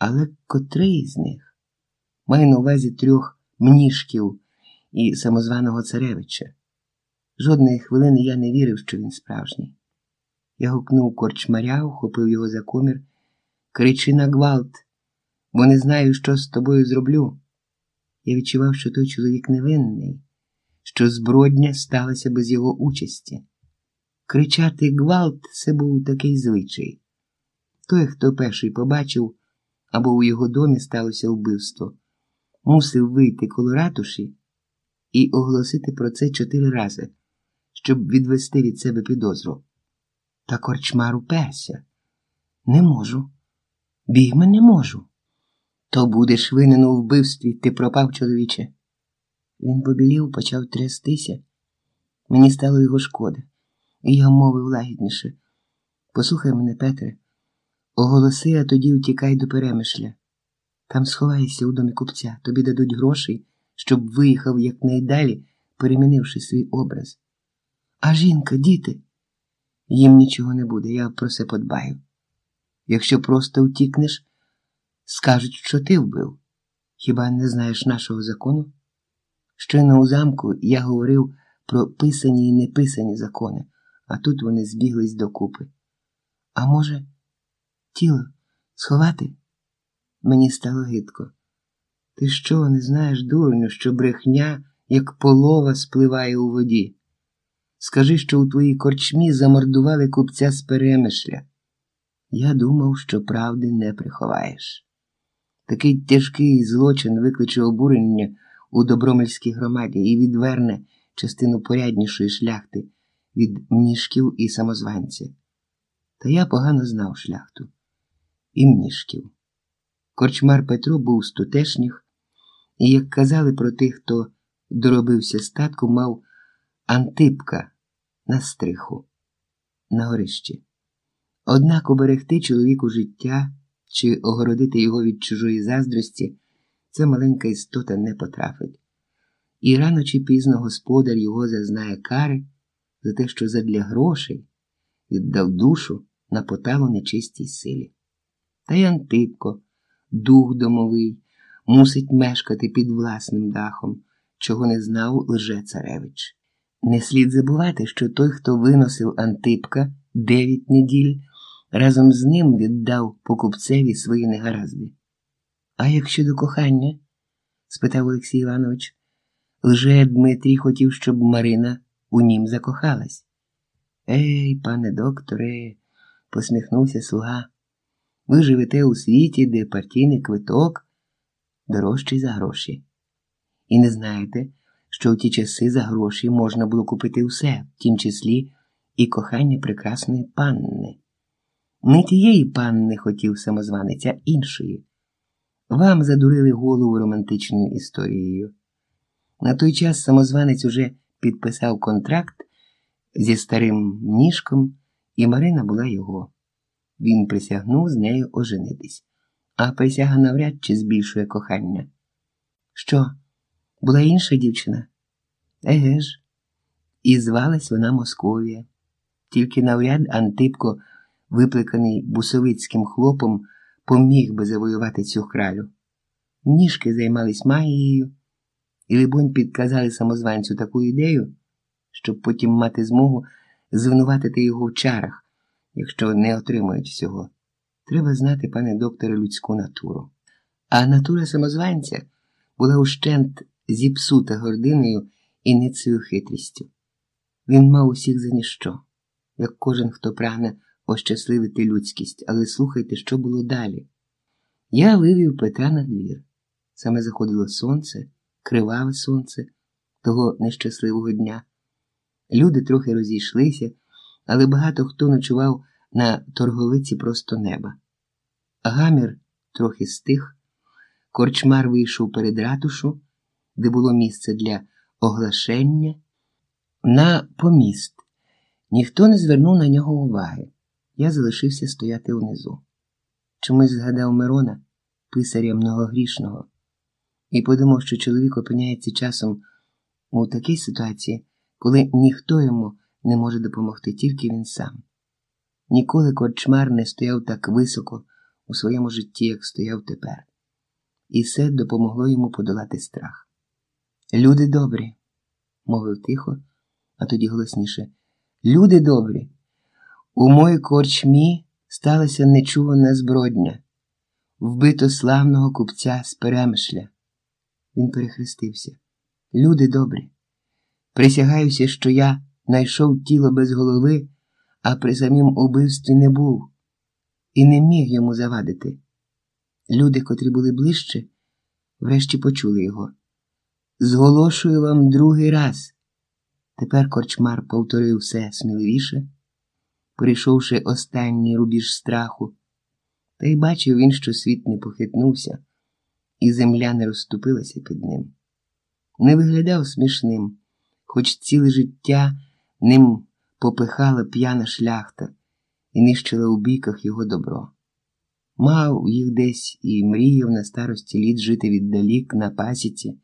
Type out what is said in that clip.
Але котрий з них має на увазі трьох мніжків і самозваного царевича. Жодної хвилини я не вірив, що він справжній. Я гукнув корчмаря, ухопив його за комір, кричи на гвалт, бо не знаю, що з тобою зроблю. Я відчував, що той чоловік невинний, що збродня сталася без його участі. Кричати гвалт це був такий звичай. Той, хто перший побачив, або у його домі сталося вбивство, мусив вийти коло ратуші і оголосити про це чотири рази, щоб відвести від себе підозру. Та корчмар уперся. Не можу. Бігме не можу. То будеш винен у вбивстві, ти пропав, чоловіче. Він побілів, почав трястися. Мені стало його шкода, і я мовив лагідніше. Послухай мене, Петре, оголоси, а тоді утікай до перемишля. Там сховайся у домі купця, тобі дадуть грошей, щоб виїхав якнайдалі, перемінивши свій образ. А жінка, діти, їм нічого не буде, я про це подбаю. Якщо просто втікнеш, скажуть, що ти вбив. Хіба не знаєш нашого закону? Щойно у замку я говорив про писані і неписані закони, а тут вони збіглись докупи. А може, тіло сховати? Мені стало гидко. Ти що, не знаєш, дурню, що брехня, як полова, спливає у воді? Скажи, що у твоїй корчмі замордували купця з перемишля. Я думав, що правди не приховаєш. Такий тяжкий злочин викличе обурення у добромельській громаді і відверне частину поряднішої шляхти від мніжків і самозванця. Та я погано знав шляхту і мніжків. Корчмар Петро був з тутешніх, і, як казали про тих, хто доробився статку, мав антипка на стриху, на горищі. Однак уберегти чоловіку життя чи огородити його від чужої заздрості, ця маленька істота не потрафить. І рано чи пізно господар його зазнає кари за те, що задля грошей віддав душу на поталу нечистій силі. Та й Антипко, дух домовий, мусить мешкати під власним дахом, чого не знав лже царевич. Не слід забувати, що той, хто виносив Антипка дев'ять неділь, разом з ним віддав покупцеві свої негаразди. А як щодо кохання? спитав Олексій Іванович. Лже Дмитрій хотів, щоб Марина у нім закохалась. Ей, пане докторе, посміхнувся слуга. Ви живете у світі, де партійний квиток дорожчий за гроші. І не знаєте, що в ті часи за гроші можна було купити все, в тім числі і кохання прекрасної панни. Не тієї панни хотів самозванець, а іншої. Вам задурили голову романтичною історією. На той час самозванець уже підписав контракт зі старим ніжком, і Марина була його. Він присягнув з нею оженитись, а присяга навряд чи збільшує кохання. Що, була інша дівчина? Еге ж, і звалась вона Московія. Тільки навряд Антипко, випликаний бусовицьким хлопом, поміг би завоювати цю кралю. Ніжки займались магією, і, либонь, підказали самозванцю таку ідею, щоб потім мати змогу звинуватити його в чарах, якщо не отримують всього. Треба знати, пане докторе, людську натуру. А натура самозванця була ущент зіпсута гординою і ницею хитрістю. Він мав усіх за ніщо, як кожен, хто прагне ощасливити людськість, але слухайте, що було далі. Я вивів Петра на двір. Саме заходило сонце, криваве сонце того нещасливого дня. Люди трохи розійшлися, але багато хто ночував на торговиці просто неба. Гамір трохи стих, корчмар вийшов перед ратушу, де було місце для оглашення, на поміст. Ніхто не звернув на нього уваги. Я залишився стояти внизу. Чомусь згадав Мирона, писаря многогрішного, і подумав, що чоловік опиняється часом у такій ситуації, коли ніхто йому не може допомогти, тільки він сам. Ніколи корчмар не стояв так високо у своєму житті, як стояв тепер, і це допомогло йому подолати страх. Люди добрі, мовив тихо, а тоді голосніше. Люди добрі, у моїй корчмі сталася нечувана збродня, вбито славного купця з перемишля. Він перехрестився. Люди добрі, присягаюся, що я знайшов тіло без голови, а при самім убивстві не був і не міг йому завадити. Люди, котрі були ближче, врешті почули його. Зголошую вам другий раз. Тепер корчмар повторив все сміливіше, перейшовши останній рубіж страху, та й бачив він, що світ не похитнувся, і земля не розступилася під ним. Не виглядав смішним, хоч ціле життя ним попихала п'яна шляхта і нищила у бійках його добро. Мав їх десь і мріяв на старості літ жити віддалік на пасіці.